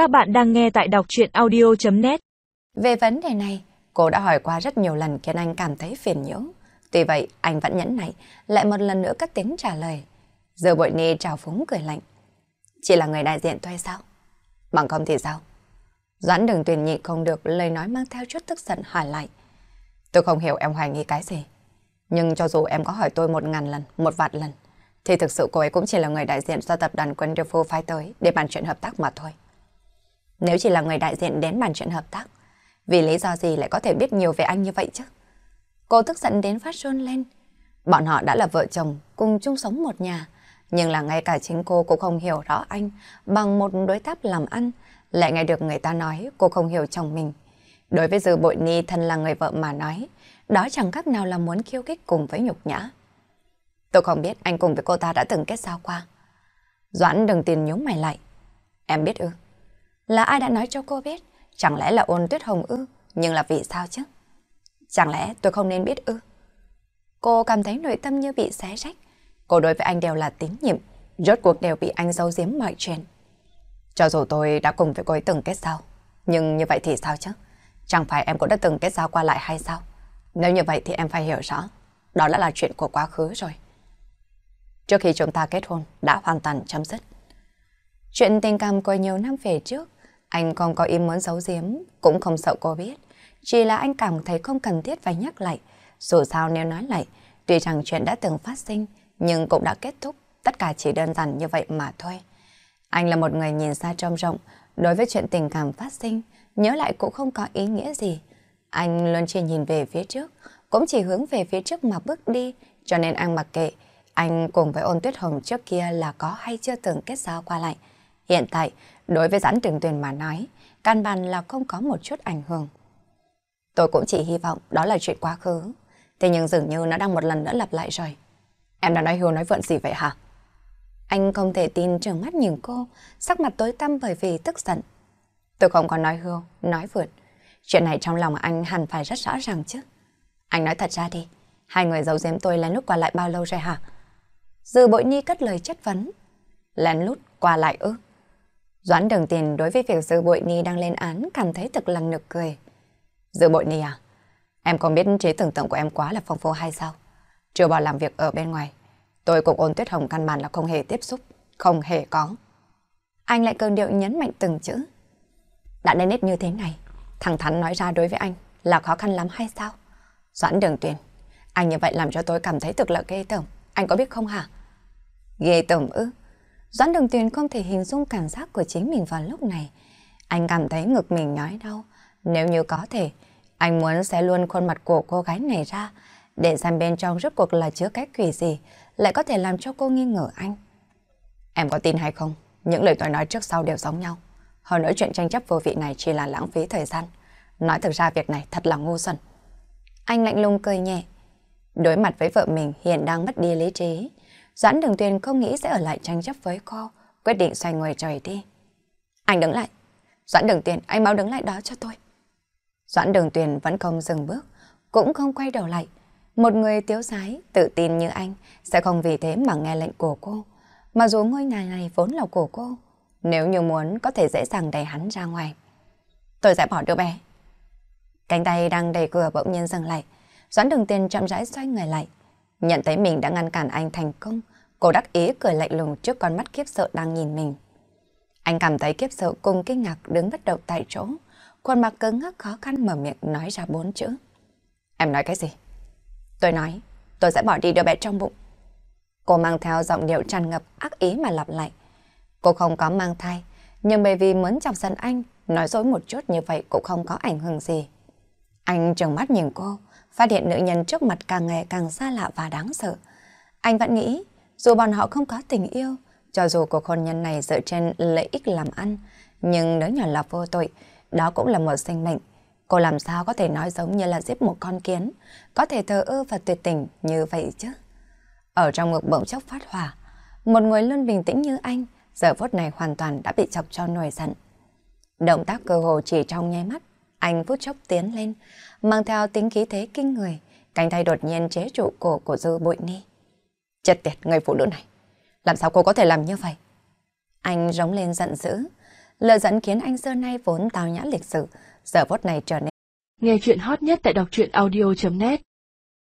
Các bạn đang nghe tại đọc chuyện audio.net Về vấn đề này, cô đã hỏi qua rất nhiều lần khiến anh cảm thấy phiền nhiễu. Tuy vậy, anh vẫn nhẫn nại, lại một lần nữa cất tiếng trả lời. Giờ bội ni trào phúng cười lạnh. Chỉ là người đại diện thôi sao? Bằng không thì sao? Doãn đường tuyển nhị không được lời nói mang theo chút tức giận hỏi lại. Tôi không hiểu em hoài nghi cái gì. Nhưng cho dù em có hỏi tôi một ngàn lần, một vạn lần, thì thực sự cô ấy cũng chỉ là người đại diện do tập đoàn quân Wonderful phái tới để bàn chuyện hợp tác mà thôi. Nếu chỉ là người đại diện đến bàn chuyện hợp tác, vì lý do gì lại có thể biết nhiều về anh như vậy chứ? Cô tức giận đến phát run lên. Bọn họ đã là vợ chồng, cùng chung sống một nhà. Nhưng là ngay cả chính cô cũng không hiểu rõ anh bằng một đối tác làm ăn. Lại nghe được người ta nói cô không hiểu chồng mình. Đối với Dư Bội Ni thân là người vợ mà nói, đó chẳng khác nào là muốn khiêu khích cùng với nhục nhã. Tôi không biết anh cùng với cô ta đã từng kết giao qua. Doãn đừng tin nhúng mày lại. Em biết ư? Là ai đã nói cho cô biết? Chẳng lẽ là ôn tuyết hồng ư? Nhưng là vì sao chứ? Chẳng lẽ tôi không nên biết ư? Cô cảm thấy nội tâm như bị xé rách. Cô đối với anh đều là tín nhiệm, rốt cuộc đều bị anh giấu giếm mọi chuyện. Cho dù tôi đã cùng với cô ấy từng kết giao, nhưng như vậy thì sao chứ? Chẳng phải em cũng đã từng kết giao qua lại hay sao? Nếu như vậy thì em phải hiểu rõ, đó đã là chuyện của quá khứ rồi. Trước khi chúng ta kết hôn, đã hoàn toàn chấm dứt. Chuyện tình cảm của nhiều năm về trước, anh không có ý muốn giấu giếm, cũng không sợ cô biết. Chỉ là anh cảm thấy không cần thiết phải nhắc lại. Dù sao nếu nói lại, tuy rằng chuyện đã từng phát sinh, nhưng cũng đã kết thúc. Tất cả chỉ đơn giản như vậy mà thôi. Anh là một người nhìn xa trông rộng, đối với chuyện tình cảm phát sinh, nhớ lại cũng không có ý nghĩa gì. Anh luôn chỉ nhìn về phía trước, cũng chỉ hướng về phía trước mà bước đi, cho nên anh mặc kệ. Anh cùng với ôn tuyết hồng trước kia là có hay chưa từng kết giao qua lại. Hiện tại, đối với giãn trường tuyền mà nói, căn bản là không có một chút ảnh hưởng. Tôi cũng chỉ hy vọng đó là chuyện quá khứ. Thế nhưng dường như nó đang một lần nữa lặp lại rồi. Em đã nói hưu nói vượn gì vậy hả? Anh không thể tin trường mắt nhìn cô, sắc mặt tối tăm bởi vì tức giận. Tôi không có nói hưu, nói vượn. Chuyện này trong lòng anh hẳn phải rất rõ ràng chứ. Anh nói thật ra đi, hai người giấu giếm tôi lén lút qua lại bao lâu rồi hả? Dư bội nhi cất lời chất vấn. Lén lút qua lại ư? Doãn đường tiền đối với việc dự Bội Ni đang lên án cảm thấy thật là nực cười. Dự Bội Ni à? Em không biết trí tưởng tượng của em quá là phong phú hay sao? Chưa bỏ làm việc ở bên ngoài. Tôi cùng ôn tuyết hồng căn bản là không hề tiếp xúc, không hề có. Anh lại cường điệu nhấn mạnh từng chữ. Đã đến nết như thế này, thẳng thắn nói ra đối với anh là khó khăn lắm hay sao? Doãn đường tiền, anh như vậy làm cho tôi cảm thấy thực là ghê tởm. Anh có biết không hả? Ghê tởm ư? Doãn Đường Tuyền không thể hình dung cảm giác của chính mình vào lúc này. Anh cảm thấy ngực mình nhói đau. Nếu như có thể, anh muốn xé luôn khuôn mặt của cô gái này ra, để xem bên trong rốt cuộc là chứa cái quỷ gì, lại có thể làm cho cô nghi ngờ anh. Em có tin hay không? Những lời tôi nói trước sau đều giống nhau. Hơn nữa chuyện tranh chấp vô vị này chỉ là lãng phí thời gian. Nói thực ra việc này thật là ngu xuẩn. Anh lạnh lùng cười nhẹ. Đối mặt với vợ mình hiện đang mất đi lý trí, Doãn Đường Tuyền không nghĩ sẽ ở lại tranh chấp với cô, quyết định xoay người trời đi. Anh đứng lại. Doãn Đường Tuyền, anh mau đứng lại đó cho tôi. Doãn Đường Tuyền vẫn không dừng bước, cũng không quay đầu lại. Một người tiếu sái, tự tin như anh sẽ không vì thế mà nghe lệnh của cô. Mà dù ngôi nhà này vốn là của cô, nếu như muốn có thể dễ dàng đẩy hắn ra ngoài. Tôi sẽ bỏ đứa bé. Cánh tay đang đẩy cửa bỗng nhiên dừng lại. Doãn Đường Tuyền chậm rãi xoay người lại. Nhận thấy mình đã ngăn cản anh thành công, cô đắc ý cười lạnh lùng trước con mắt kiếp sợ đang nhìn mình. Anh cảm thấy kiếp sợ cùng kinh ngạc đứng bất động tại chỗ, khuôn mặt cứng ngắc khó khăn mở miệng nói ra bốn chữ. Em nói cái gì? Tôi nói, tôi sẽ bỏ đi đứa bé trong bụng. Cô mang theo giọng điệu tràn ngập ác ý mà lặp lại. Cô không có mang thai, nhưng bởi vì muốn chọc giận anh, nói dối một chút như vậy cũng không có ảnh hưởng gì. Anh trừng mắt nhìn cô, phát hiện nữ nhân trước mặt càng ngày càng xa lạ và đáng sợ. Anh vẫn nghĩ, dù bọn họ không có tình yêu, cho dù cuộc hôn nhân này dựa trên lợi ích làm ăn, nhưng nếu nhỏ là vô tội, đó cũng là một sinh mệnh. Cô làm sao có thể nói giống như là giết một con kiến, có thể thờ ơ và tuyệt tình như vậy chứ? Ở trong ngực bỗng chốc phát hỏa, một người luôn bình tĩnh như anh, giờ phút này hoàn toàn đã bị chọc cho nổi giận. Động tác cơ hồ chỉ trong nháy mắt, anh phút chốc tiến lên, mang theo tính khí thế kinh người, cánh tay đột nhiên chế trụ cổ của Dư Bội Ni. Chết tiệt người phụ nữ này, làm sao cô có thể làm như vậy? Anh rống lên giận dữ, Lời dẫn khiến anh xưa nay vốn tào nhã lịch sự, giờ phút này trở nên. Nghe chuyện hot nhất tại đọc truyện audio.net